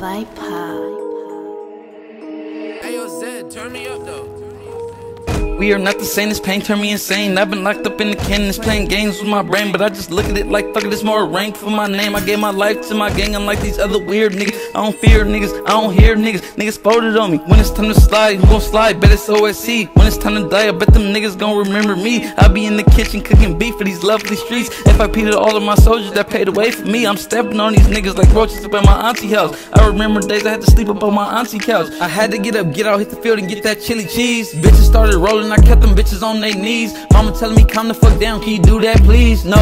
iPod. Hey, yo, Zed, turn me up though. We are not the same, this pain turned me insane. I've been locked up in the cannons, playing games with my brain. But I just look at it like, fuck it, it's more rank for my name. I gave my life to my gang, unlike these other weird niggas. I don't fear niggas, I don't hear niggas. Niggas folded on me. When it's time to slide, who gon' slide? Bet it's OSC. When it's time to die, I bet them niggas gon' remember me. I be in the kitchen cooking beef for these lovely streets. FIP to all of my soldiers that paid away for me. I'm stepping on these niggas like roaches up at my auntie house. I remember days I had to sleep up on my auntie couch. I had to get up, get out, hit the field, and get that chili cheese. Bitches started rolling, I kept them bitches on their knees. Mama telling me, calm the fuck down, can you do that, please? No.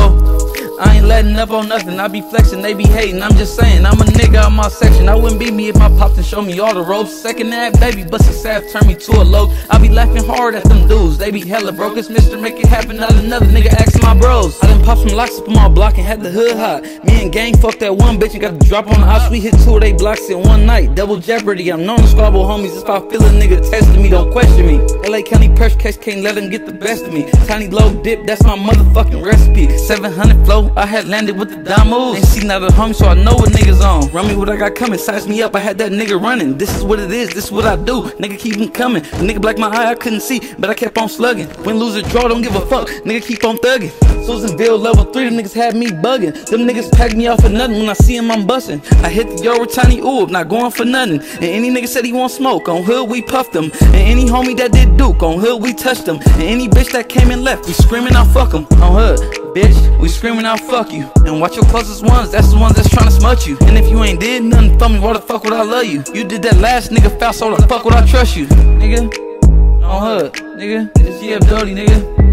I ain't letting up on nothing. I be flexing, they be hating. I'm just saying, I'm a nigga out my section. I wouldn't be me if my pops and show me all the ropes. Second that baby, bust a sap, turn me to a low. I be laughing hard at them dudes. They be hella broke. It's Mr. Make It Happen, not another nigga asking my bros. I done pop some locks up on my block and had the hood hot. Me and gang fucked that one bitch and got the drop on the house. We hit two of they blocks in one night. Double jeopardy. I'm known to squabble homies. If I feel a nigga testing me, don't question me. LA County pressure case can't let them get the best of me. Tiny low dip, that's my motherfucking recipe. 700 flow, I had landed with the damos. Ain't seen out of homie, so I know what niggas on. Run me what I got coming, size me up, I had that nigga running. This is what it is, this is what I do. Nigga keep him coming. Nigga black my eye, I couldn't see, but I kept on slugging. Win, lose, or draw, don't give a fuck. Nigga keep on thugging. Susanville level 3, the niggas had me bugging. Them niggas pack me off for nothing when I see him, I'm busting. I hit the with tiny ooh, not going for nothing. And any nigga said he want smoke, on hood we puffed him. And any homie that did Duke, on hood we touched him. And any bitch that came and left, we screaming out fuck him. On hood, bitch, we screaming out fuck you. And watch your closest ones, that's the ones that's trying to smut you. And if you ain't did nothing for me, why the fuck would I love you? You did that last nigga foul, so the fuck would I trust you? Nigga, on hood, nigga, it's yeah, dirty, nigga.